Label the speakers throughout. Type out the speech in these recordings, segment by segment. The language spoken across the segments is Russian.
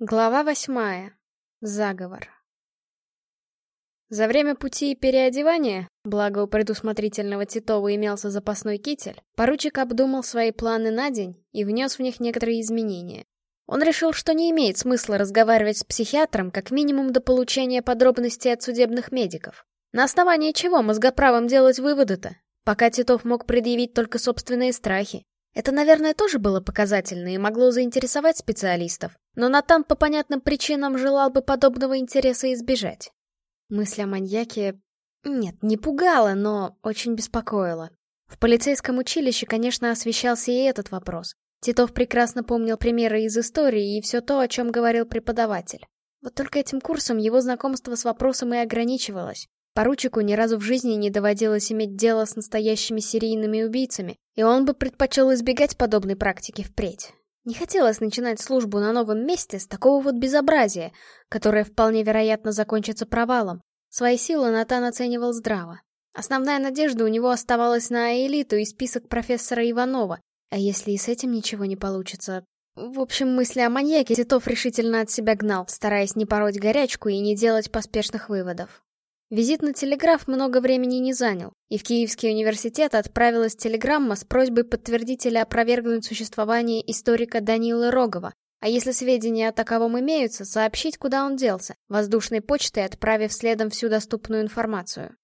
Speaker 1: Глава восьмая. Заговор. За время пути и переодевания, благо у предусмотрительного Титова имелся запасной китель, поручик обдумал свои планы на день и внес в них некоторые изменения. Он решил, что не имеет смысла разговаривать с психиатром как минимум до получения подробностей от судебных медиков. На основании чего мозгоправым делать выводы-то? Пока Титов мог предъявить только собственные страхи. Это, наверное, тоже было показательно и могло заинтересовать специалистов, но Натан по понятным причинам желал бы подобного интереса избежать. Мысль о маньяке... Нет, не пугала, но очень беспокоила. В полицейском училище, конечно, освещался и этот вопрос. Титов прекрасно помнил примеры из истории и все то, о чем говорил преподаватель. Вот только этим курсом его знакомство с вопросом и ограничивалось. Поручику ни разу в жизни не доводилось иметь дело с настоящими серийными убийцами, и он бы предпочел избегать подобной практики впредь. Не хотелось начинать службу на новом месте с такого вот безобразия, которое вполне вероятно закончится провалом. Свои силы Натан оценивал здраво. Основная надежда у него оставалась на элиту и список профессора Иванова, а если и с этим ничего не получится... В общем, мысли о маньяке Титов решительно от себя гнал, стараясь не пороть горячку и не делать поспешных выводов. Визит на телеграф много времени не занял, и в Киевский университет отправилась телеграмма с просьбой подтвердить или опровергнуть существование историка Данилы Рогова, а если сведения о таковом имеются, сообщить, куда он делся, воздушной почтой отправив следом всю доступную информацию.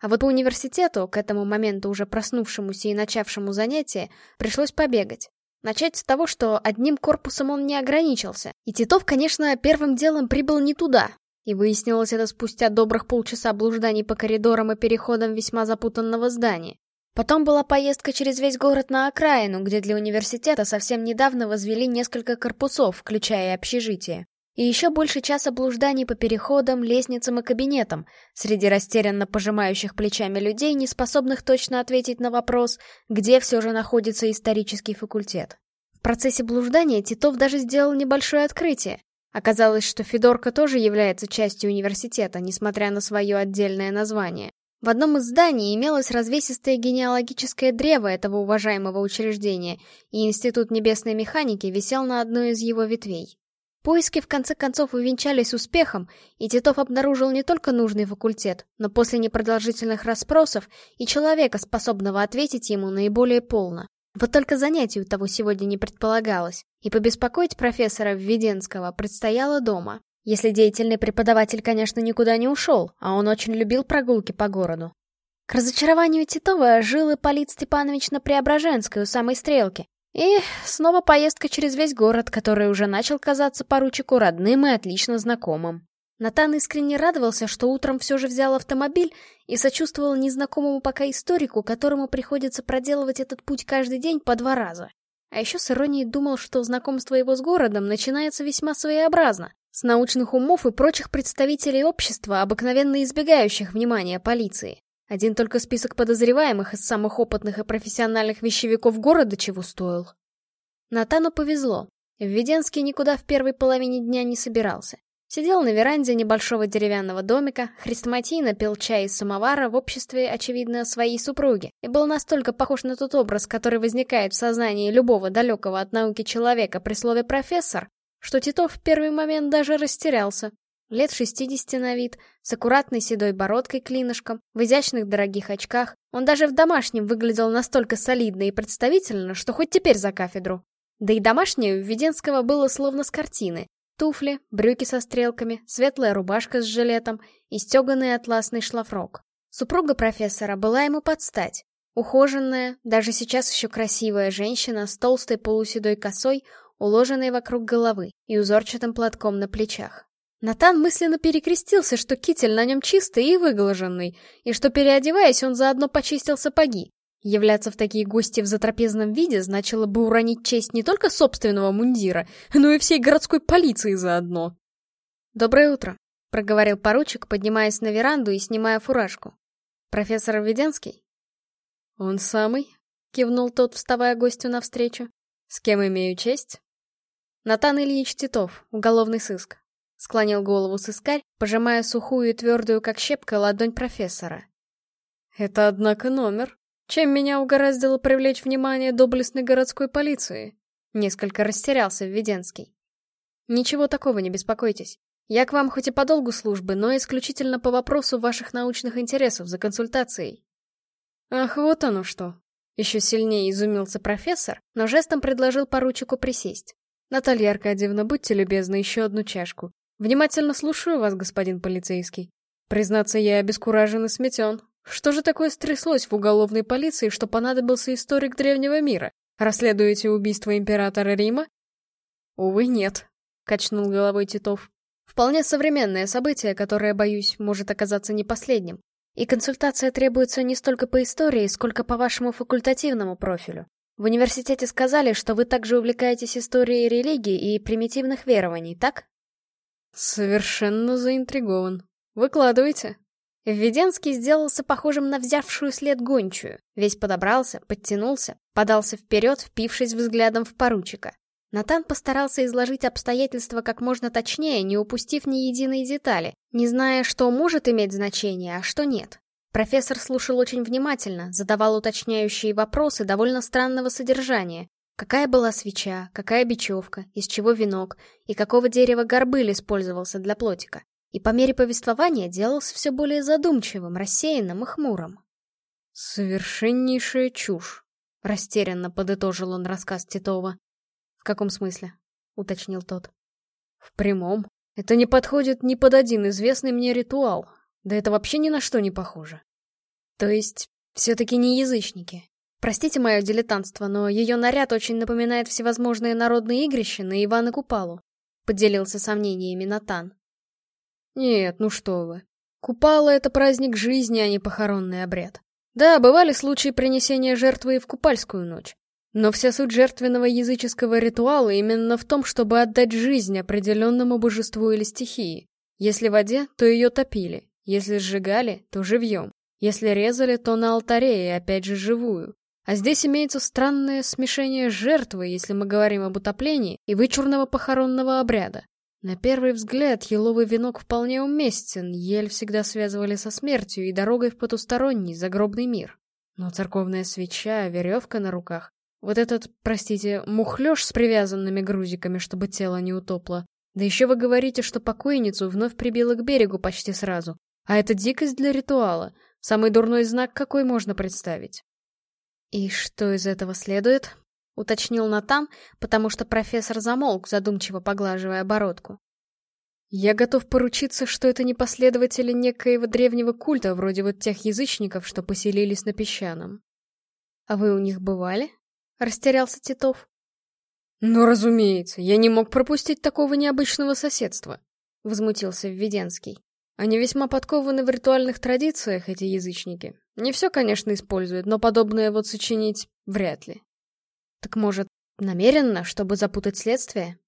Speaker 1: А вот по университету, к этому моменту уже проснувшемуся и начавшему занятие, пришлось побегать. Начать с того, что одним корпусом он не ограничился, и Титов, конечно, первым делом прибыл не туда, и выяснилось это спустя добрых полчаса блужданий по коридорам и переходам весьма запутанного здания. Потом была поездка через весь город на окраину, где для университета совсем недавно возвели несколько корпусов, включая общежитие. И еще больше часа блужданий по переходам, лестницам и кабинетам, среди растерянно пожимающих плечами людей, не способных точно ответить на вопрос, где все же находится исторический факультет. В процессе блуждания Титов даже сделал небольшое открытие. Оказалось, что Федорка тоже является частью университета, несмотря на свое отдельное название. В одном из зданий имелось развесистое генеалогическое древо этого уважаемого учреждения, и Институт небесной механики висел на одной из его ветвей. Поиски в конце концов увенчались успехом, и Титов обнаружил не только нужный факультет, но после непродолжительных расспросов и человека, способного ответить ему наиболее полно. Вот только занятий у того сегодня не предполагалось, и побеспокоить профессора Введенского предстояло дома. Если деятельный преподаватель, конечно, никуда не ушел, а он очень любил прогулки по городу. К разочарованию Титова жил Ипполит Степанович на Преображенской у самой стрелки. И снова поездка через весь город, который уже начал казаться поручику родным и отлично знакомым. Натан искренне радовался, что утром все же взял автомобиль и сочувствовал незнакомому пока историку, которому приходится проделывать этот путь каждый день по два раза. А еще с иронией думал, что знакомство его с городом начинается весьма своеобразно, с научных умов и прочих представителей общества, обыкновенно избегающих внимания полиции. Один только список подозреваемых из самых опытных и профессиональных вещевиков города чего стоил. Натану повезло. Введенский никуда в первой половине дня не собирался. Сидел на веранде небольшого деревянного домика, хрестоматийно пил чай из самовара в обществе, очевидно, своей супруги, и был настолько похож на тот образ, который возникает в сознании любого далекого от науки человека при слове «профессор», что Титов в первый момент даже растерялся. Лет 60 на вид, с аккуратной седой бородкой-клинышком, в изящных дорогих очках. Он даже в домашнем выглядел настолько солидно и представительно, что хоть теперь за кафедру. Да и домашнее у Введенского было словно с картины. Туфли, брюки со стрелками, светлая рубашка с жилетом и стеганый атласный шлафрок. Супруга профессора была ему под стать. Ухоженная, даже сейчас еще красивая женщина с толстой полуседой косой, уложенной вокруг головы и узорчатым платком на плечах. Натан мысленно перекрестился, что китель на нем чистый и выглаженный, и что, переодеваясь, он заодно почистил сапоги. Являться в такие гости в затрапезном виде значило бы уронить честь не только собственного мундира, но и всей городской полиции заодно. «Доброе утро», — проговорил поручик, поднимаясь на веранду и снимая фуражку. «Профессор Введенский?» «Он самый», — кивнул тот, вставая гостю навстречу. «С кем имею честь?» «Натан Ильич Титов, уголовный сыск», — склонил голову сыскарь, пожимая сухую и твердую, как щепка, ладонь профессора. «Это, однако, номер», чем меня угораздило привлечь внимание доблестной городской полиции? Несколько растерялся Введенский. Ничего такого, не беспокойтесь. Я к вам хоть и по долгу службы, но исключительно по вопросу ваших научных интересов за консультацией. Ах, вот оно что. Еще сильнее изумился профессор, но жестом предложил поручику присесть. Наталья Аркадьевна, будьте любезны, еще одну чашку. Внимательно слушаю вас, господин полицейский. Признаться, я обескуражен и сметен. Что же такое стряслось в уголовной полиции, что понадобился историк древнего мира? Расследуете убийство императора Рима? Увы, нет, качнул головой Титов. Вполне современное событие, которое, боюсь, может оказаться не последним. И консультация требуется не столько по истории, сколько по вашему факультативному профилю. В университете сказали, что вы также увлекаетесь историей религии и примитивных верований, так? Совершенно заинтригован. Выкладывайте. Введенский сделался похожим на взявшую след гончую. Весь подобрался, подтянулся, подался вперед, впившись взглядом в поручика. Натан постарался изложить обстоятельства как можно точнее, не упустив ни единой детали, не зная, что может иметь значение, а что нет. Профессор слушал очень внимательно, задавал уточняющие вопросы довольно странного содержания. Какая была свеча, какая бечевка, из чего венок, и какого дерева горбыль использовался для плотика. И по мере повествования делался все более задумчивым, рассеянным и хмурым. «Совершеннейшая чушь», — растерянно подытожил он рассказ Титова. «В каком смысле?» — уточнил тот. «В прямом. Это не подходит ни под один известный мне ритуал. Да это вообще ни на что не похоже. То есть, все-таки не язычники. Простите мое дилетантство, но ее наряд очень напоминает всевозможные народные игрища на Ивана Купалу», — поделился сомнениями Натан. «Нет, ну что вы. Купала — это праздник жизни, а не похоронный обряд. Да, бывали случаи принесения жертвы и в купальскую ночь. Но вся суть жертвенного языческого ритуала именно в том, чтобы отдать жизнь определенному божеству или стихии. Если в воде, то ее топили, если сжигали, то живьем, если резали, то на алтаре и опять же живую. А здесь имеется странное смешение жертвы, если мы говорим об утоплении, и вычурного похоронного обряда. На первый взгляд, еловый венок вполне уместен, ель всегда связывали со смертью и дорогой в потусторонний, загробный мир. Но церковная свеча, веревка на руках вот этот, простите, мухлёж с привязанными грузиками, чтобы тело не утопло. Да еще вы говорите, что покойницу вновь прибило к берегу почти сразу. А это дикость для ритуала. Самый дурной знак, какой можно представить. «И что из этого следует?» — уточнил Натан, потому что профессор замолк, задумчиво поглаживая бородку. «Я готов поручиться, что это не последователи некоего древнего культа, вроде вот тех язычников, что поселились на песчаном. А вы у них бывали?» — растерялся Титов. «Ну, разумеется, я не мог пропустить такого необычного соседства», — возмутился Введенский. «Они весьма подкованы в ритуальных традициях, эти язычники. Не все, конечно, используют, но подобное вот сочинить вряд ли». «Так, может, намеренно, чтобы запутать следствие?»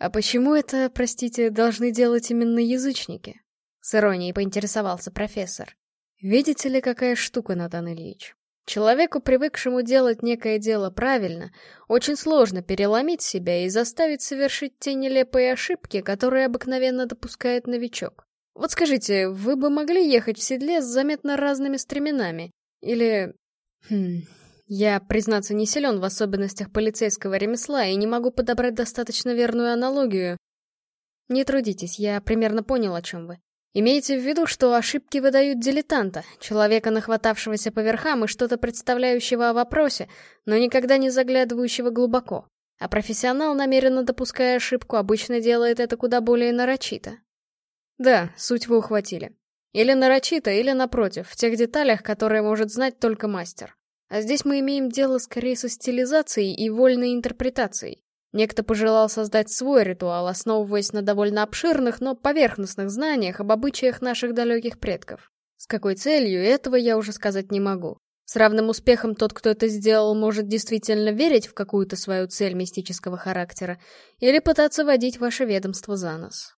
Speaker 1: «А почему это, простите, должны делать именно язычники?» С иронией поинтересовался профессор. «Видите ли, какая штука, Натан Ильич? Человеку, привыкшему делать некое дело правильно, очень сложно переломить себя и заставить совершить те нелепые ошибки, которые обыкновенно допускает новичок. Вот скажите, вы бы могли ехать в седле с заметно разными стременами? Или... Хм... Я, признаться, не силен в особенностях полицейского ремесла и не могу подобрать достаточно верную аналогию. Не трудитесь, я примерно понял, о чем вы. Имейте в виду, что ошибки выдают дилетанта, человека, нахватавшегося по верхам и что-то представляющего о вопросе, но никогда не заглядывающего глубоко. А профессионал, намеренно допуская ошибку, обычно делает это куда более нарочито. Да, суть вы ухватили. Или нарочито, или напротив, в тех деталях, которые может знать только мастер. А здесь мы имеем дело скорее со стилизацией и вольной интерпретацией. Некто пожелал создать свой ритуал, основываясь на довольно обширных, но поверхностных знаниях об обычаях наших далеких предков. С какой целью, этого я уже сказать не могу. С равным успехом тот, кто это сделал, может действительно верить в какую-то свою цель мистического характера или пытаться водить ваше ведомство за нос.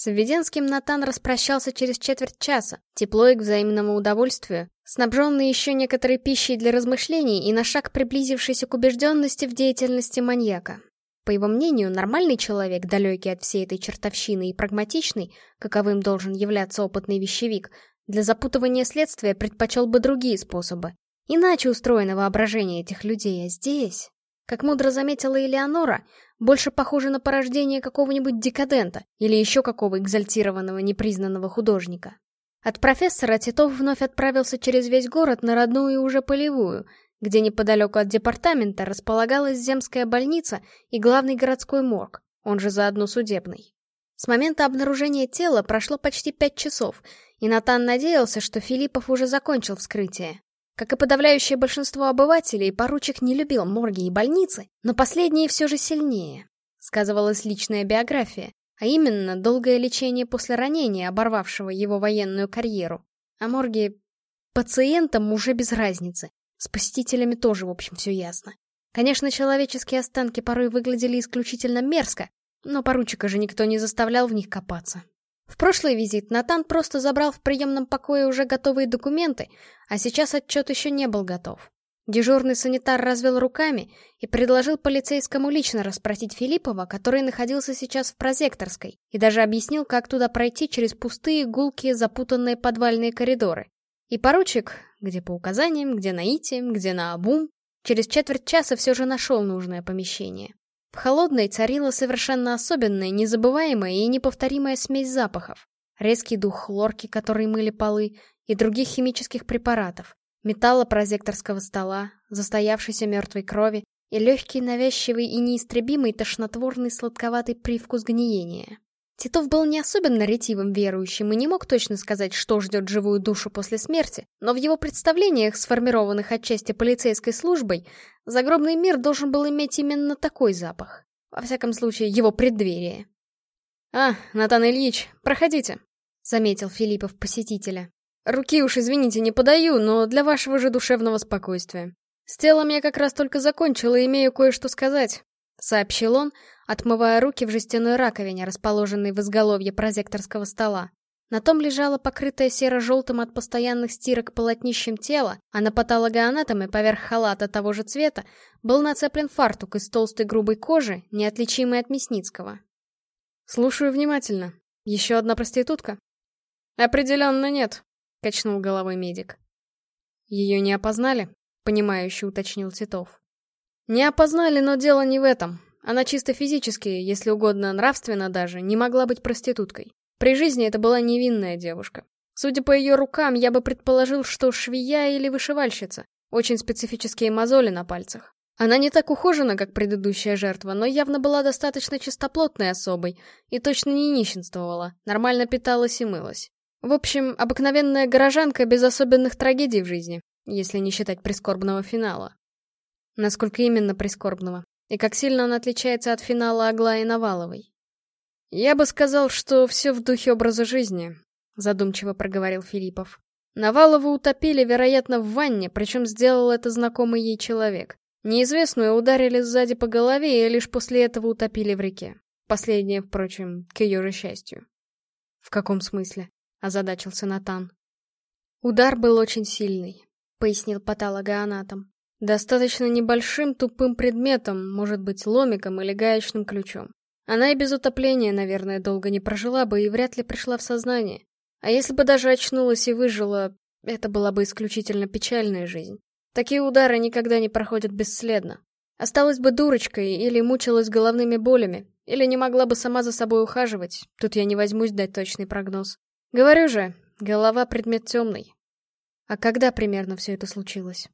Speaker 1: С Введенским Натан распрощался через четверть часа, тепло и к взаимному удовольствию, снабженный еще некоторой пищей для размышлений и на шаг приблизившийся к убежденности в деятельности маньяка. По его мнению, нормальный человек, далекий от всей этой чертовщины и прагматичный, каковым должен являться опытный вещевик, для запутывания следствия предпочел бы другие способы. Иначе устроено воображение этих людей, а здесь... Как мудро заметила Элеонора, больше похоже на порождение какого-нибудь декадента или еще какого экзальтированного непризнанного художника. От профессора Титов вновь отправился через весь город на родную и уже полевую, где неподалеку от департамента располагалась земская больница и главный городской морг, он же заодно судебный. С момента обнаружения тела прошло почти пять часов, и Натан надеялся, что Филиппов уже закончил вскрытие. Как и подавляющее большинство обывателей, поручик не любил морги и больницы, но последние все же сильнее. Сказывалась личная биография, а именно долгое лечение после ранения, оборвавшего его военную карьеру. А морги... Пациентам уже без разницы. С посетителями тоже, в общем, все ясно. Конечно, человеческие останки порой выглядели исключительно мерзко, но поручика же никто не заставлял в них копаться. В прошлый визит Натан просто забрал в приемном покое уже готовые документы, а сейчас отчет еще не был готов. Дежурный санитар развел руками и предложил полицейскому лично расспросить Филиппова, который находился сейчас в прозекторской, и даже объяснил, как туда пройти через пустые, гулкие, запутанные подвальные коридоры. И поручик, где по указаниям, где наитием, где на обум, через четверть часа все же нашел нужное помещение. В холодной царила совершенно особенная, незабываемая и неповторимая смесь запахов. Резкий дух хлорки, который мыли полы, и других химических препаратов, металла прозекторского стола, застоявшейся мертвой крови и легкий, навязчивый и неистребимый тошнотворный сладковатый привкус гниения. Титов был не особенно ретивым верующим и не мог точно сказать, что ждет живую душу после смерти, но в его представлениях, сформированных отчасти полицейской службой, загробный мир должен был иметь именно такой запах. Во всяком случае, его преддверие. «А, Натан Ильич, проходите», — заметил Филиппов посетителя. «Руки уж, извините, не подаю, но для вашего же душевного спокойствия. С телом я как раз только закончил и имею кое-что сказать», — сообщил он, отмывая руки в жестяной раковине, расположенной в изголовье прозекторского стола. На том лежало покрытое серо-желтым от постоянных стирок полотнищем тело, а на патологоанатоме поверх халата того же цвета был нацеплен фартук из толстой грубой кожи, неотличимый от мясницкого. «Слушаю внимательно. Еще одна проститутка?» «Определенно нет», — качнул головой медик. «Ее не опознали?» — понимающе уточнил Титов. «Не опознали, но дело не в этом. Она чисто физически, если угодно нравственно даже, не могла быть проституткой. При жизни это была невинная девушка. Судя по ее рукам, я бы предположил, что швея или вышивальщица. Очень специфические мозоли на пальцах. Она не так ухожена, как предыдущая жертва, но явно была достаточно чистоплотной особой и точно не нищенствовала, нормально питалась и мылась. В общем, обыкновенная горожанка без особенных трагедий в жизни, если не считать прискорбного финала. Насколько именно прискорбного? И как сильно он отличается от финала Аглаи Наваловой? «Я бы сказал, что все в духе образа жизни», — задумчиво проговорил Филиппов. Навалову утопили, вероятно, в ванне, причем сделал это знакомый ей человек. Неизвестную ударили сзади по голове и лишь после этого утопили в реке. Последнее, впрочем, к ее же счастью. «В каком смысле?» — озадачился Натан. «Удар был очень сильный», — пояснил патологоанатом. Достаточно небольшим тупым предметом, может быть, ломиком или гаечным ключом. Она и без утопления, наверное, долго не прожила бы и вряд ли пришла в сознание. А если бы даже очнулась и выжила, это была бы исключительно печальная жизнь. Такие удары никогда не проходят бесследно. Осталась бы дурочкой или мучилась головными болями, или не могла бы сама за собой ухаживать, тут я не возьмусь дать точный прогноз. Говорю же, голова — предмет темный. А когда примерно все это случилось?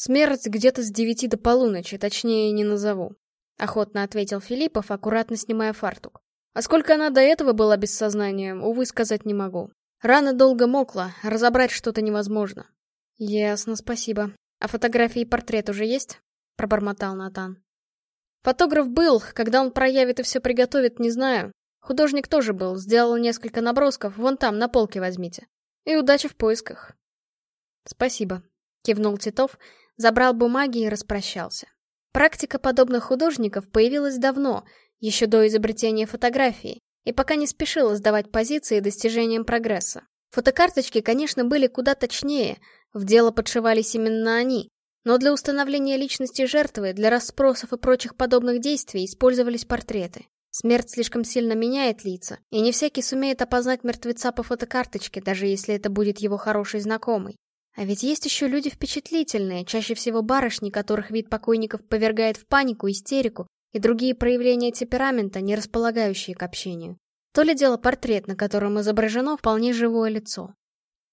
Speaker 1: Смерть где-то с девяти до полуночи, точнее не назову. Охотно ответил Филиппов, аккуратно снимая фартук. А сколько она до этого была без сознания, увы, сказать не могу. Рана долго мокла, разобрать что-то невозможно. Ясно, спасибо. А фотографии и портрет уже есть? Пробормотал Натан. Фотограф был, когда он проявит и все приготовит, не знаю. Художник тоже был, сделал несколько набросков, вон там, на полке возьмите. И удачи в поисках. Спасибо, кивнул Титов, забрал бумаги и распрощался. Практика подобных художников появилась давно, еще до изобретения фотографии, и пока не спешила сдавать позиции достижением прогресса. Фотокарточки, конечно, были куда точнее, в дело подшивались именно они, но для установления личности жертвы, для расспросов и прочих подобных действий использовались портреты. Смерть слишком сильно меняет лица, и не всякий сумеет опознать мертвеца по фотокарточке, даже если это будет его хороший знакомый. А ведь есть еще люди впечатлительные, чаще всего барышни, которых вид покойников повергает в панику, истерику и другие проявления темперамента, не располагающие к общению. То ли дело портрет, на котором изображено вполне живое лицо.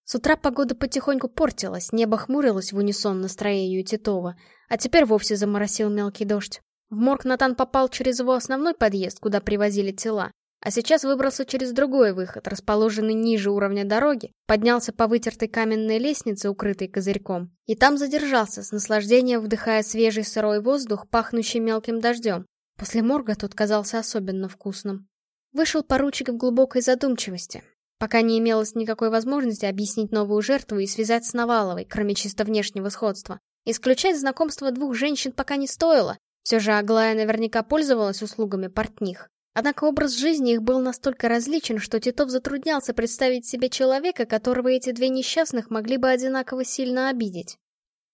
Speaker 1: С утра погода потихоньку портилась, небо хмурилось в унисон настроению Титова, а теперь вовсе заморосил мелкий дождь. В морг Натан попал через его основной подъезд, куда привозили тела, а сейчас выбрался через другой выход, расположенный ниже уровня дороги, поднялся по вытертой каменной лестнице, укрытой козырьком, и там задержался, с наслаждением вдыхая свежий сырой воздух, пахнущий мелким дождем. После морга тот казался особенно вкусным. Вышел поручик в глубокой задумчивости, пока не имелось никакой возможности объяснить новую жертву и связать с Наваловой, кроме чисто внешнего сходства. Исключать знакомство двух женщин пока не стоило, все же Аглая наверняка пользовалась услугами портних. Однако образ жизни их был настолько различен, что Титов затруднялся представить себе человека, которого эти две несчастных могли бы одинаково сильно обидеть.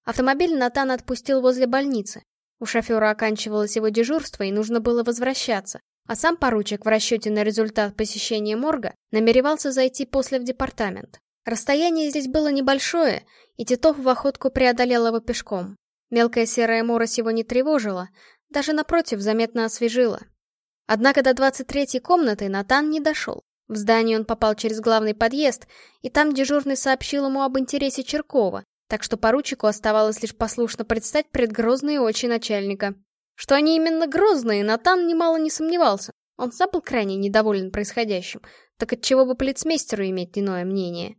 Speaker 1: Автомобиль Натан отпустил возле больницы. У шофера оканчивалось его дежурство, и нужно было возвращаться. А сам поручик в расчете на результат посещения морга намеревался зайти после в департамент. Расстояние здесь было небольшое, и Титов в охотку преодолел его пешком. Мелкая серая морось его не тревожила, даже напротив заметно освежила. Однако до 23-й комнаты Натан не дошел. В здание он попал через главный подъезд, и там дежурный сообщил ему об интересе Черкова, так что поручику оставалось лишь послушно предстать пред грозные очи начальника. Что они именно грозные, Натан немало не сомневался. Он сам был крайне недоволен происходящим, так отчего бы полицмейстеру иметь иное мнение.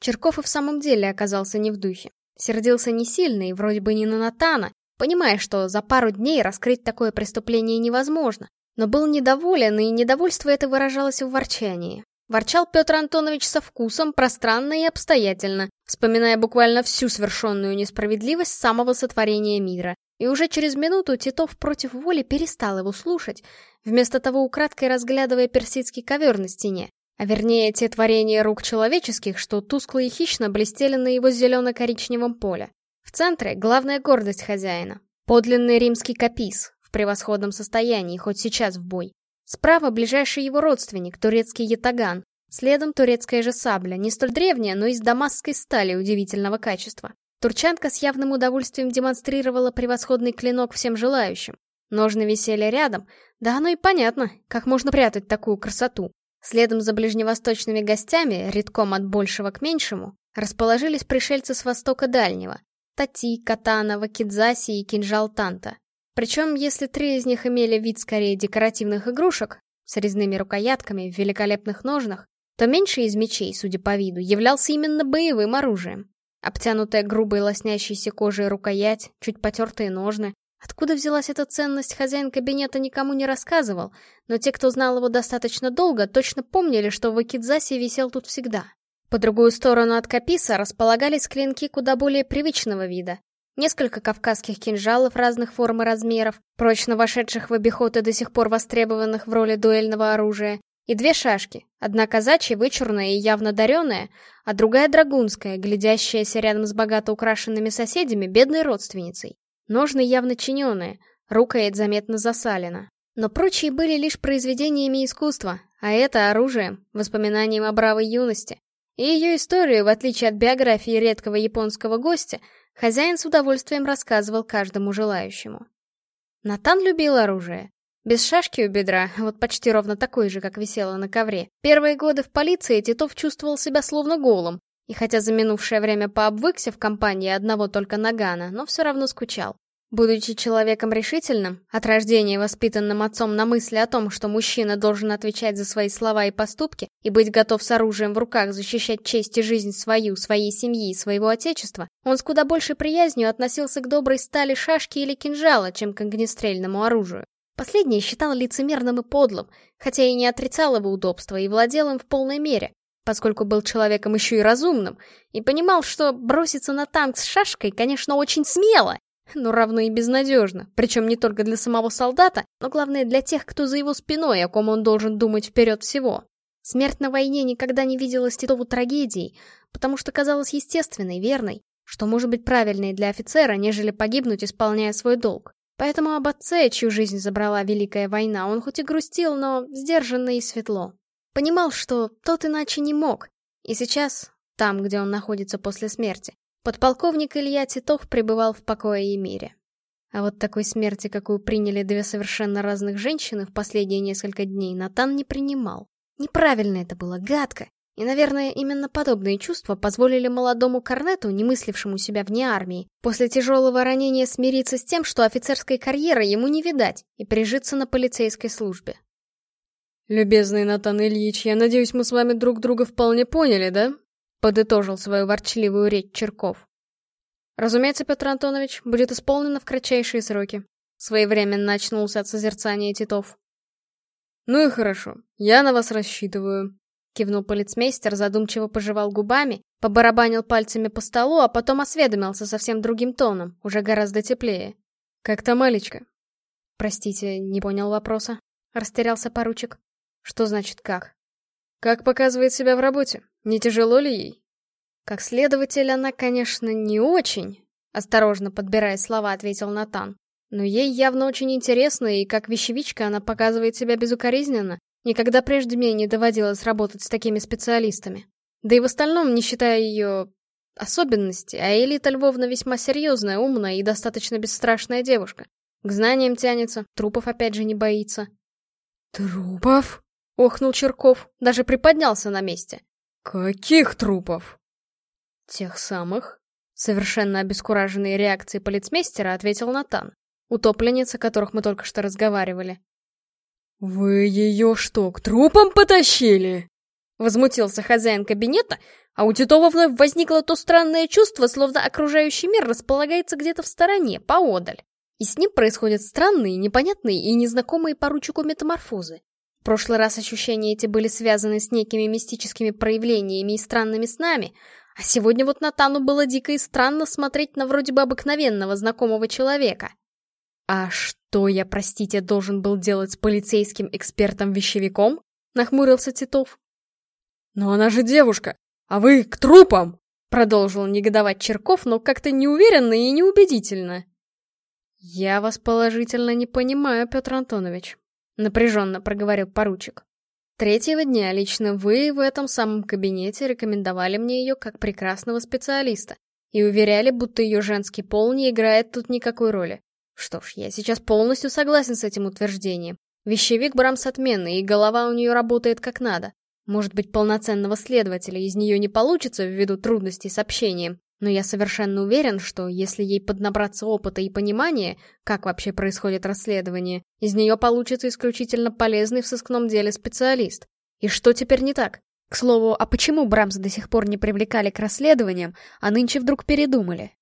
Speaker 1: Черков и в самом деле оказался не в духе. Сердился не сильно и вроде бы не на Натана, понимая, что за пару дней раскрыть такое преступление невозможно, но был недоволен, и недовольство это выражалось в ворчании. Ворчал Петр Антонович со вкусом, пространно и обстоятельно, вспоминая буквально всю совершенную несправедливость самого сотворения мира. И уже через минуту Титов против воли перестал его слушать, вместо того украдкой разглядывая персидский ковер на стене, а вернее те творения рук человеческих, что тускло и хищно блестели на его зелено-коричневом поле. В центре — главная гордость хозяина. Подлинный римский капис, превосходном состоянии, хоть сейчас в бой. Справа ближайший его родственник, турецкий ятаган. Следом турецкая же сабля, не столь древняя, но из дамасской стали удивительного качества. Турчанка с явным удовольствием демонстрировала превосходный клинок всем желающим. Ножны висели рядом, да оно и понятно, как можно прятать такую красоту. Следом за ближневосточными гостями, редком от большего к меньшему, расположились пришельцы с востока дальнего. Тати, Катана, Вакидзаси и кинжал Танта. Причем, если три из них имели вид скорее декоративных игрушек, с резными рукоятками в великолепных ножнах, то меньший из мечей, судя по виду, являлся именно боевым оружием. Обтянутая грубой лоснящейся кожей рукоять, чуть потертые ножны. Откуда взялась эта ценность, хозяин кабинета никому не рассказывал, но те, кто знал его достаточно долго, точно помнили, что в Акидзасе висел тут всегда. По другую сторону от Каписа располагались клинки куда более привычного вида, Несколько кавказских кинжалов разных форм и размеров, прочно вошедших в обиход и до сих пор востребованных в роли дуэльного оружия, и две шашки, одна казачья, вычурная и явно дареная, а другая драгунская, глядящаяся рядом с богато украшенными соседями бедной родственницей. Ножны явно чиненые, рукоять заметно засалена. Но прочие были лишь произведениями искусства, а это оружием, воспоминанием о бравой юности. И ее историю, в отличие от биографии редкого японского гостя, Хозяин с удовольствием рассказывал каждому желающему. Натан любил оружие. Без шашки у бедра, вот почти ровно такой же, как висела на ковре. Первые годы в полиции Титов чувствовал себя словно голым, и хотя за минувшее время пообвыкся в компании одного только Нагана, но все равно скучал. Будучи человеком решительным, от рождения воспитанным отцом на мысли о том, что мужчина должен отвечать за свои слова и поступки и быть готов с оружием в руках защищать честь и жизнь свою, своей семьи и своего отечества, он с куда большей приязнью относился к доброй стали шашки или кинжала, чем к огнестрельному оружию. Последнее считал лицемерным и подлым, хотя и не отрицал его удобства и владел им в полной мере, поскольку был человеком еще и разумным, и понимал, что броситься на танк с шашкой, конечно, очень смело, но равно и безнадежно, причем не только для самого солдата, но главное для тех, кто за его спиной, о ком он должен думать вперед всего. Смерть на войне никогда не виделась Титову трагедией, потому что казалась естественной, верной, что может быть правильной для офицера, нежели погибнуть, исполняя свой долг. Поэтому об отце, чью жизнь забрала Великая война, он хоть и грустил, но сдержанно и светло. Понимал, что тот иначе не мог. И сейчас, там, где он находится после смерти, Подполковник Илья Титов пребывал в покое и мире. А вот такой смерти, какую приняли две совершенно разных женщины в последние несколько дней, Натан не принимал. Неправильно это было, гадко. И, наверное, именно подобные чувства позволили молодому корнету, не мыслившему себя вне армии, после тяжелого ранения смириться с тем, что офицерской карьеры ему не видать, и прижиться на полицейской службе.
Speaker 2: «Любезный Натан Ильич, я надеюсь, мы с вами друг друга вполне поняли, да?» Подытожил свою ворчливую речь Черков.
Speaker 1: «Разумеется, Петр Антонович, будет исполнено в кратчайшие сроки». Своевременно очнулся от созерцания Титов.
Speaker 2: «Ну и хорошо, я на вас рассчитываю»,
Speaker 1: Кивнул полицмейстер, задумчиво пожевал губами, побарабанил пальцами по столу, а потом осведомился совсем другим тоном, уже гораздо теплее.
Speaker 2: «Как то малечка?»
Speaker 1: «Простите, не понял вопроса», — растерялся поручик. «Что значит как?»
Speaker 2: «Как показывает себя в работе? Не тяжело ли ей?»
Speaker 1: «Как следователь она, конечно, не очень», — осторожно подбирая слова, ответил Натан. «Но ей явно очень интересно, и как вещевичка она показывает себя безукоризненно. Никогда прежде мне не доводилось работать с такими специалистами. Да и в остальном, не считая ее особенностей, а Элита Львовна весьма серьезная, умная и достаточно бесстрашная девушка. К знаниям тянется, трупов опять же не боится.
Speaker 2: «Трупов?»
Speaker 1: — охнул Черков, даже приподнялся на месте.
Speaker 2: «Каких трупов?»
Speaker 1: «Тех самых», — совершенно обескураженной реакцией полицмейстера ответил Натан. Утопленницы, о которых мы только что разговаривали.
Speaker 2: «Вы ее что, к трупам потащили?»
Speaker 1: Возмутился хозяин кабинета, а у Титова вновь возникло то странное чувство, словно окружающий мир располагается где-то в стороне, поодаль. И с ним происходят странные, непонятные и незнакомые поручику метаморфозы. Прошлый раз ощущения эти были связаны с некими мистическими проявлениями и странными снами, а сегодня вот Натану было дико и странно смотреть на вроде бы обыкновенного знакомого человека.
Speaker 2: «А что я, простите, должен был делать с полицейским экспертом-вещевиком?» — нахмурился Титов. «Но она же девушка, а вы к трупам!» Продолжил негодовать Черков, но как-то неуверенно и неубедительно.
Speaker 1: «Я вас положительно не понимаю, Петр Антонович», — напряженно проговорил поручик. «Третьего дня лично вы в этом самом кабинете рекомендовали мне ее как прекрасного специалиста и уверяли, будто ее женский пол не играет тут никакой роли. Что ж, я сейчас полностью согласен с этим утверждением. Вещевик Брамс отменный, и голова у нее работает как надо. Может быть, полноценного следователя из нее не получится ввиду трудностей с общением, но я совершенно уверен, что если ей поднабраться опыта и понимания, как вообще происходит расследование, из нее получится исключительно полезный в сыскном деле специалист. И что теперь не так? К слову, а почему Брамса до сих пор не привлекали к расследованиям, а нынче вдруг передумали?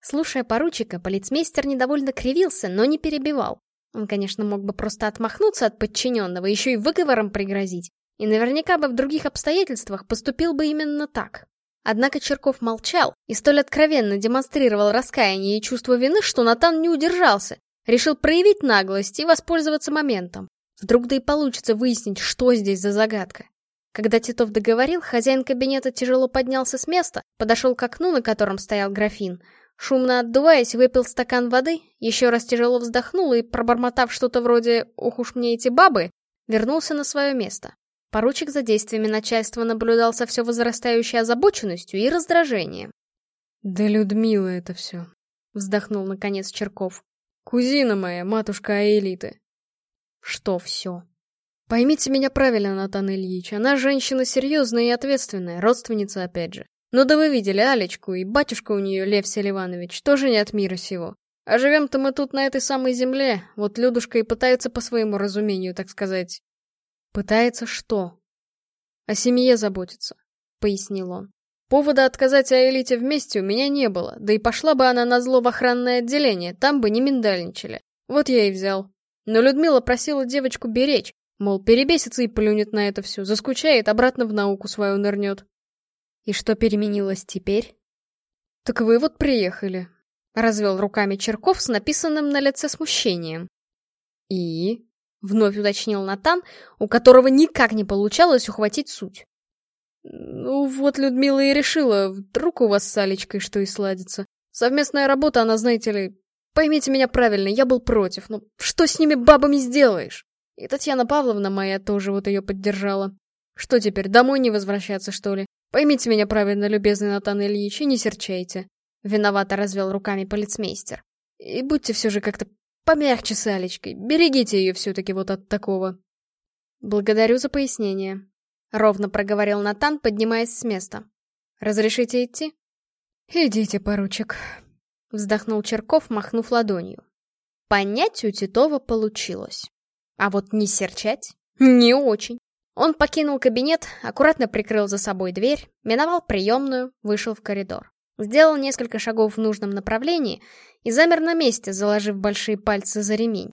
Speaker 1: Слушая поручика, полицмейстер недовольно кривился, но не перебивал. Он, конечно, мог бы просто отмахнуться от подчиненного, еще и выговором пригрозить. И наверняка бы в других обстоятельствах поступил бы именно так. Однако Черков молчал и столь откровенно демонстрировал раскаяние и чувство вины, что Натан не удержался, решил проявить наглость и воспользоваться моментом. Вдруг да и получится выяснить, что здесь за загадка. Когда Титов договорил, хозяин кабинета тяжело поднялся с места, подошел к окну, на котором стоял графин, Шумно отдуваясь, выпил стакан воды, еще раз тяжело вздохнул и, пробормотав что-то вроде «Ох уж мне эти бабы», вернулся на свое место. Поручик за действиями начальства наблюдал со все возрастающей озабоченностью и раздражением.
Speaker 2: «Да Людмила это все», — вздохнул наконец Черков. «Кузина моя, матушка Аэлиты».
Speaker 1: «Что все?»
Speaker 2: «Поймите меня правильно, Натан Ильич, она женщина серьезная и ответственная, родственница опять же. Ну да вы видели Алечку, и батюшка у нее, Лев Селиванович, тоже не от мира сего. А живем-то мы тут на этой самой земле, вот Людушка и пытается по своему разумению, так сказать.
Speaker 1: Пытается что?
Speaker 2: О семье заботиться, пояснил он. Повода отказать Аэлите вместе у меня не было, да и пошла бы она на зло в охранное отделение, там бы не миндальничали. Вот я и взял. Но Людмила просила девочку беречь, мол, перебесится и плюнет на это все, заскучает, обратно в науку свою нырнет.
Speaker 1: И что переменилось теперь?
Speaker 2: Так вы вот приехали.
Speaker 1: Развел руками Черков с написанным на лице смущением.
Speaker 2: И?
Speaker 1: Вновь уточнил Натан, у которого никак не получалось ухватить суть.
Speaker 2: Ну вот Людмила и решила, вдруг у вас с Алечкой что и сладится. Совместная работа, она, знаете ли... Поймите меня правильно, я был против, но что с ними бабами сделаешь? И Татьяна Павловна моя тоже вот ее поддержала. Что теперь, домой не возвращаться, что ли? Поймите меня правильно, любезный Натан Ильич, и не серчайте. Виновато развел руками полицмейстер. И будьте все же как-то помягче с Алечкой. Берегите ее все-таки вот от такого. Благодарю за пояснение. Ровно проговорил Натан, поднимаясь с места. Разрешите идти? Идите, поручик. Вздохнул Черков, махнув ладонью. Понять у Титова получилось. А вот не серчать — не очень. Он покинул кабинет, аккуратно прикрыл за собой дверь, миновал приемную, вышел в коридор. Сделал несколько шагов в нужном направлении и замер на месте, заложив большие пальцы за ремень.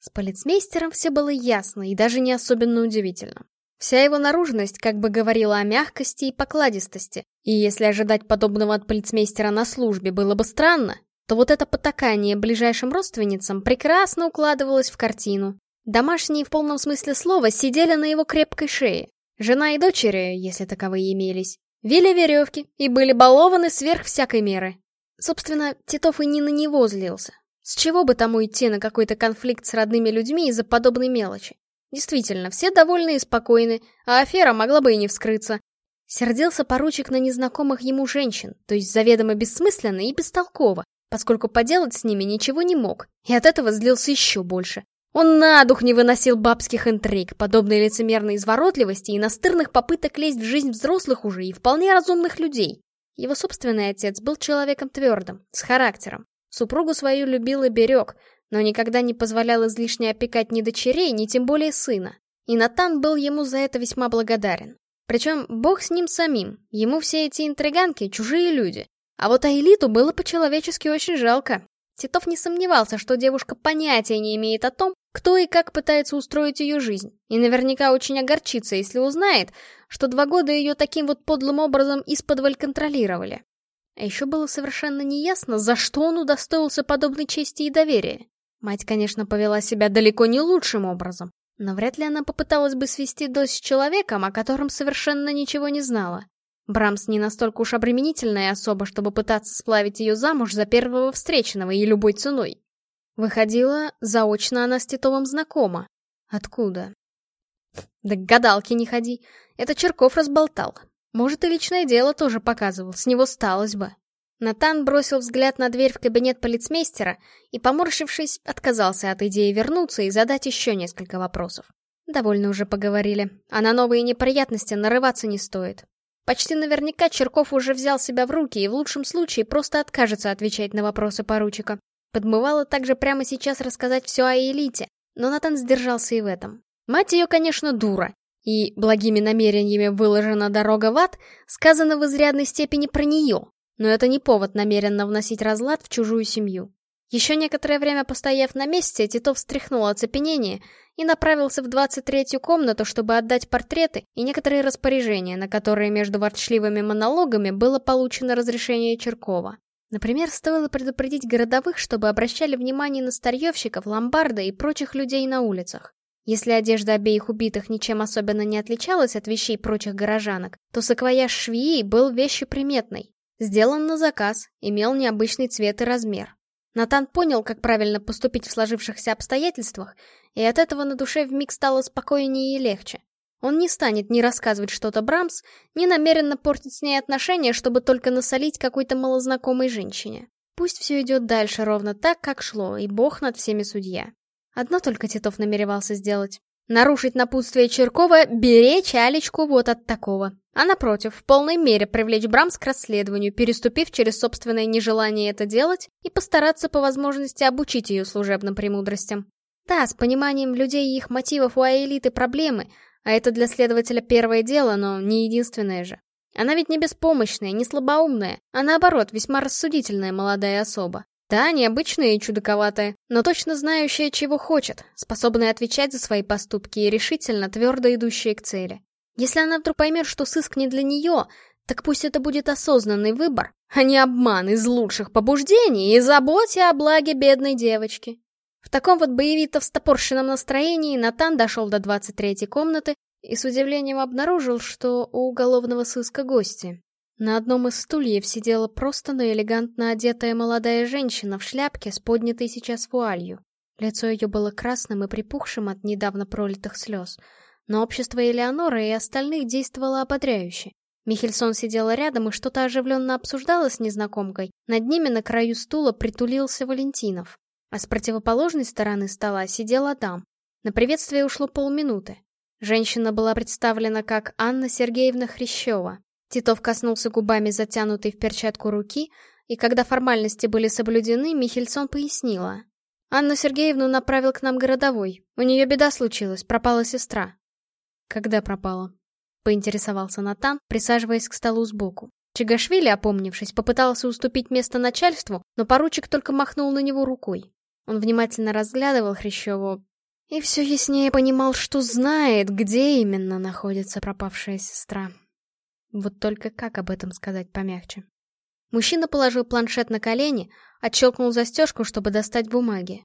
Speaker 2: С полицмейстером все было ясно и даже не особенно удивительно. Вся его наружность как бы говорила о мягкости и покладистости, и если ожидать подобного от полицмейстера на службе было бы странно, то вот это потакание ближайшим родственницам прекрасно укладывалось в картину. Домашние в полном смысле слова сидели на его крепкой шее. Жена и дочери, если таковые имелись, вели веревки и были балованы сверх всякой меры. Собственно, Титов и не на него злился. С чего бы тому идти на какой-то конфликт с родными людьми из-за подобной мелочи? Действительно, все довольны и спокойны, а афера могла бы и не вскрыться. Сердился поручик на незнакомых ему женщин, то есть заведомо бессмысленно и бестолково, поскольку поделать с ними ничего не мог, и от этого злился еще больше. Он на дух не выносил бабских интриг, подобной лицемерной изворотливости и настырных попыток лезть в жизнь взрослых уже и вполне разумных людей. Его собственный отец был человеком твердым, с характером. Супругу свою любил и берег, но никогда не позволял излишне опекать ни дочерей, ни тем более сына. И Натан был ему за это весьма благодарен. Причем бог с ним самим, ему все эти интриганки — чужие люди. А вот Аэлиту было по-человечески очень жалко. Титов не сомневался, что девушка понятия не имеет о том, кто и как пытается устроить ее жизнь, и наверняка очень огорчится, если узнает, что два года ее таким вот подлым образом из-под контролировали. А еще было совершенно неясно, за что он удостоился подобной чести и доверия. Мать, конечно, повела себя далеко не лучшим образом, но вряд ли она попыталась бы свести дочь с человеком, о котором совершенно ничего не знала. Брамс не настолько уж обременительная особа, чтобы пытаться сплавить ее замуж за первого встречного и любой ценой. Выходила, заочно она с Титовым знакома. Откуда? Да к гадалке не ходи. Это Черков разболтал. Может, и личное дело тоже показывал, с него сталось бы. Натан бросил взгляд на дверь в кабинет полицмейстера и, поморщившись, отказался от идеи вернуться и задать еще несколько вопросов. Довольно уже поговорили, а на новые неприятности нарываться не стоит. Почти наверняка Черков уже взял себя в руки и в лучшем случае просто откажется отвечать на вопросы поручика. Подмывало также прямо сейчас рассказать все о элите, но Натан сдержался и в этом. Мать ее, конечно, дура, и благими намерениями выложена дорога в ад, сказано в изрядной степени про нее, но это не повод намеренно вносить разлад в чужую семью. Еще некоторое время постояв на месте, Титов встряхнул оцепенение и направился в 23-ю комнату, чтобы отдать портреты и некоторые распоряжения, на которые между ворчливыми монологами было получено разрешение Черкова. Например, стоило предупредить городовых, чтобы обращали внимание на старьевщиков, ломбарда и прочих людей на улицах. Если одежда обеих убитых ничем особенно не отличалась от вещей прочих горожанок, то саквояж швеи был вещью приметной. Сделан на заказ, имел необычный цвет и размер. Натан понял, как правильно поступить в сложившихся обстоятельствах, и от этого на душе вмиг стало спокойнее и легче. Он не станет ни рассказывать что-то Брамс, ни намеренно портить с ней отношения, чтобы только насолить какой-то малознакомой женщине. Пусть все идет дальше ровно так, как шло, и бог над всеми судья. Одно только Титов намеревался сделать. Нарушить напутствие Черкова, беречь Алечку вот от такого. А напротив, в полной мере привлечь Брамс к расследованию, переступив через собственное нежелание это делать и постараться по возможности обучить ее служебным премудростям. Да, с пониманием людей и их мотивов у Аэлиты проблемы, а это для следователя первое дело, но не единственное же. Она ведь не беспомощная, не слабоумная, а наоборот, весьма рассудительная молодая особа. Да, необычная и чудаковатая, но точно знающая, чего хочет, способная отвечать за свои поступки и решительно, твердо идущая к цели. Если она вдруг поймет, что сыск не для нее, так пусть это будет осознанный выбор, а не обман из лучших побуждений и заботе о благе бедной девочки. В таком вот боевито-встопорщенном настроении Натан дошел до 23-й комнаты и с удивлением обнаружил, что у уголовного сыска гости. На одном из стульев сидела просто, но элегантно одетая молодая женщина в шляпке с поднятой сейчас вуалью. Лицо ее было красным и припухшим от недавно пролитых слез, но общество Элеонора и остальных действовало ободряюще.
Speaker 1: Михельсон сидела рядом и что-то оживленно обсуждала с незнакомкой. Над ними на краю стула притулился Валентинов. А с противоположной стороны стола сидел Адам. На приветствие ушло полминуты. Женщина была представлена как Анна Сергеевна Хрящева. Титов коснулся губами затянутой в перчатку руки, и когда формальности были соблюдены, Михельсон пояснила. Анну Сергеевну направил к нам городовой. У нее беда случилась, пропала сестра. Когда пропала? Поинтересовался Натан, присаживаясь к столу сбоку. Чигашвили, опомнившись, попытался уступить место начальству, но поручик только махнул на него рукой. Он внимательно разглядывал Хрящеву и все яснее понимал, что знает, где именно находится пропавшая сестра. Вот только как об этом сказать помягче? Мужчина положил планшет на колени, отщелкнул застежку, чтобы достать бумаги.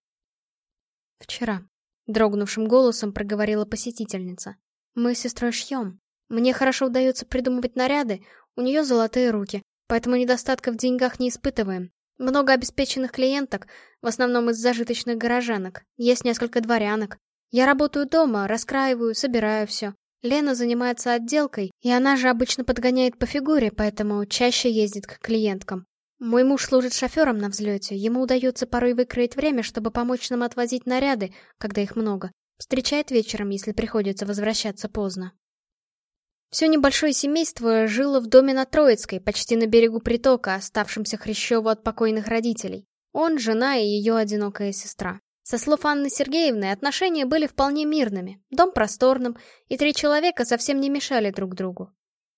Speaker 1: «Вчера», — дрогнувшим голосом проговорила посетительница. «Мы с сестрой шьем. Мне хорошо удается придумывать наряды, у нее золотые руки, поэтому недостатка в деньгах не испытываем. Много обеспеченных клиенток, в основном из зажиточных горожанок. Есть несколько дворянок. Я работаю дома, раскраиваю, собираю все. Лена занимается отделкой, и она же обычно подгоняет по фигуре, поэтому чаще ездит к клиенткам. Мой муж служит шофером на взлете, ему удается порой выкроить время, чтобы помочь нам отвозить наряды, когда их много. Встречает вечером, если приходится возвращаться поздно. Все небольшое семейство жило в доме на Троицкой, почти на берегу притока, оставшемся Хрящеву от покойных родителей. Он, жена и ее одинокая сестра. Со слов Анны Сергеевны, отношения были вполне мирными, дом просторным, и три человека совсем не мешали друг другу.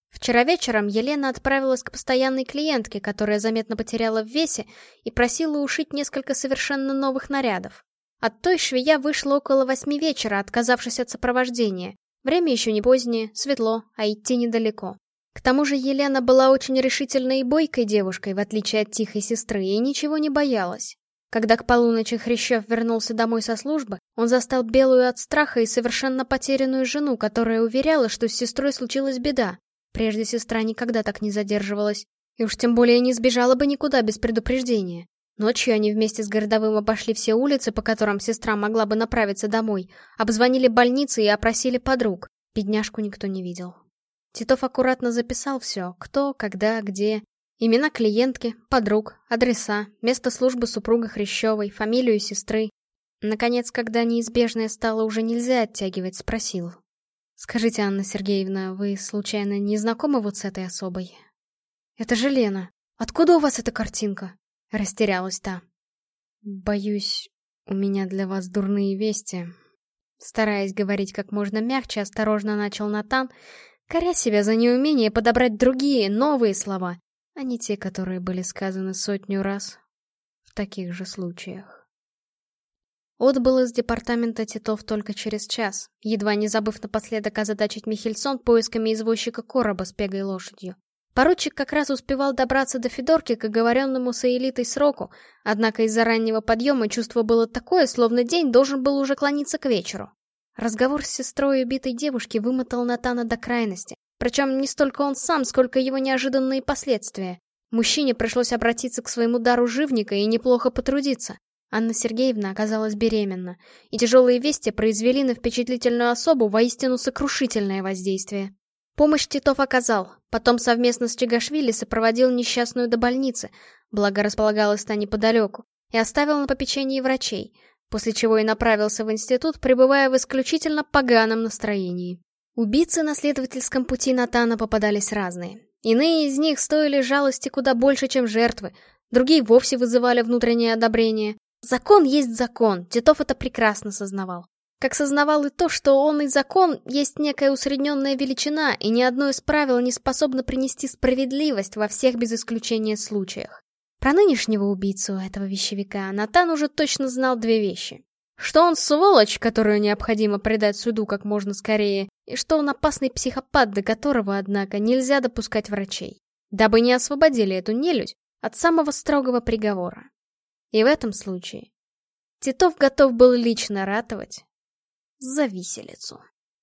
Speaker 1: Вчера вечером Елена отправилась к постоянной клиентке, которая заметно потеряла в весе, и просила ушить несколько совершенно новых нарядов. От той швея вышла около восьми вечера, отказавшись от сопровождения, Время еще не позднее, светло, а идти недалеко. К тому же Елена была очень решительной и бойкой девушкой, в отличие от тихой сестры, и ничего не боялась. Когда к полуночи Хрящев вернулся домой со службы, он застал белую от страха и совершенно потерянную жену, которая уверяла, что с сестрой случилась беда. Прежде сестра никогда так не задерживалась, и уж тем более не сбежала бы никуда без предупреждения. Ночью они вместе с городовым обошли все улицы, по которым сестра могла бы направиться домой, обзвонили больницы и опросили подруг. Бедняжку никто не видел. Титов аккуратно записал все, кто, когда, где. Имена клиентки, подруг, адреса, место службы супруга Хрящевой, фамилию сестры. Наконец, когда неизбежное стало уже нельзя оттягивать, спросил. «Скажите, Анна Сергеевна, вы, случайно, не знакомы вот с этой особой?» «Это же Лена. Откуда у вас эта картинка?» Растерялась та. «Боюсь, у меня для вас дурные вести». Стараясь говорить как можно мягче, осторожно начал Натан, коря себя за неумение подобрать другие, новые слова, а не те, которые были сказаны сотню раз в таких же случаях. Отбыл из департамента Титов только через час, едва не забыв напоследок озадачить Михельсон поисками извозчика короба с пегой лошадью. Поручик как раз успевал добраться до Федорки к оговоренному с элитой сроку, однако из-за раннего подъема чувство было такое, словно день должен был уже клониться к вечеру. Разговор с сестрой убитой девушки вымотал Натана до крайности. Причем не столько он сам, сколько его неожиданные последствия. Мужчине пришлось обратиться к своему дару живника и неплохо потрудиться. Анна Сергеевна оказалась беременна, и тяжелые вести произвели на впечатлительную особу воистину сокрушительное воздействие. Помощь Титов оказал, потом совместно с Чигашвили сопроводил несчастную до больницы, благо располагалась та неподалеку, и оставил на попечении врачей, после чего и направился в институт, пребывая в исключительно поганом настроении. Убийцы на следовательском пути Натана попадались разные. Иные из них стоили жалости куда больше, чем жертвы, другие вовсе вызывали внутреннее одобрение. Закон есть закон, Титов это прекрасно сознавал. Как сознавал и то, что он и закон есть некая усредненная величина, и ни одно из правил не способно принести справедливость во всех без исключения случаях. Про нынешнего убийцу этого вещевика Натан уже точно знал две вещи. Что он сволочь, которую необходимо предать суду как можно скорее, и что он опасный психопат, до которого, однако, нельзя допускать врачей, дабы не освободили эту нелюдь от самого строгого приговора. И в этом случае Титов готов был лично ратовать за виселицу.